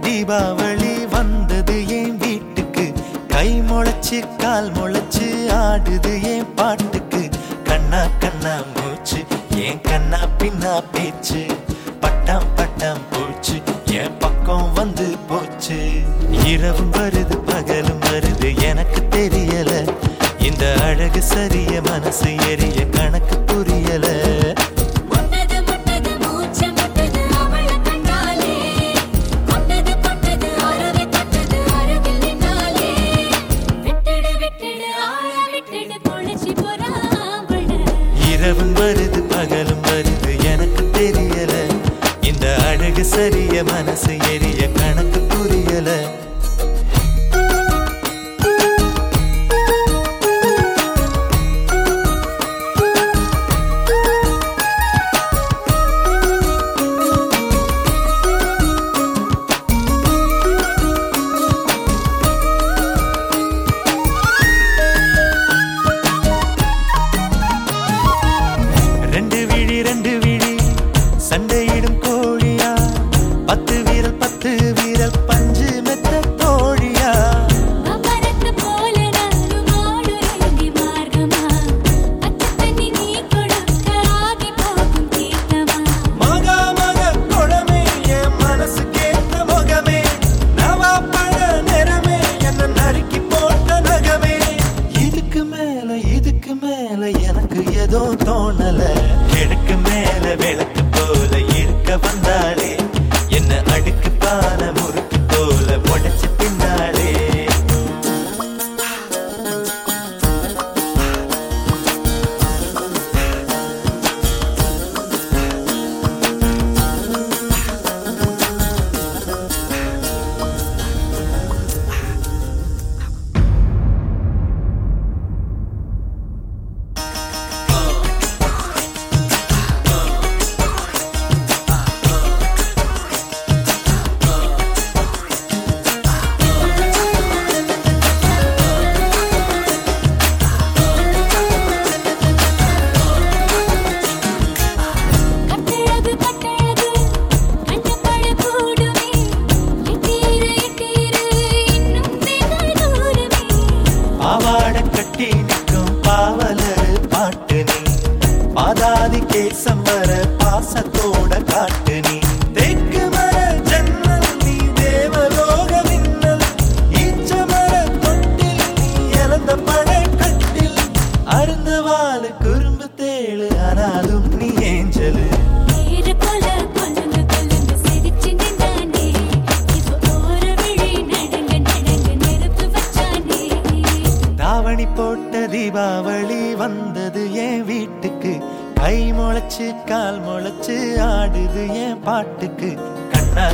தீபாவளி வந்தது என் வீட்டுக்கு? கை முளைச்சு கால் முளைச்சு ஆடுது என் பாட்டுக்கு? கண்ணா கண்ணா மூச்சு என் கண்ணா பின்னா பேச்சு? பட்டாம் பட்டாம் போச்சு என் பக்கம் வந்து போச்சு. இரவும் வருது பகலும் வருது எனக்கு தெரியல. இந்த அழகு சரிய மனசு எரிய கணக்கு புரியல. இரவும் வருது பகலும் வருது எனக்கு தெரியல. இந்த அழகு சரிய மனசு எரிய கணக்கு எதுவும் தோணல. கிழக்கு மேல விளக்கு കെട്ടി നിൽക്കും പാവലര് പാട്ടിനി. പാതാതി കേസം വരെ പാസത്തോടെ കാട്ടിനി. നീ കുറുമ്പ് തേൾ தீபாவளி வந்தது என் வீட்டுக்கு. கை முளைச்சு கால் முளைச்சு ஆடுது என் பாட்டுக்கு. கண்ணா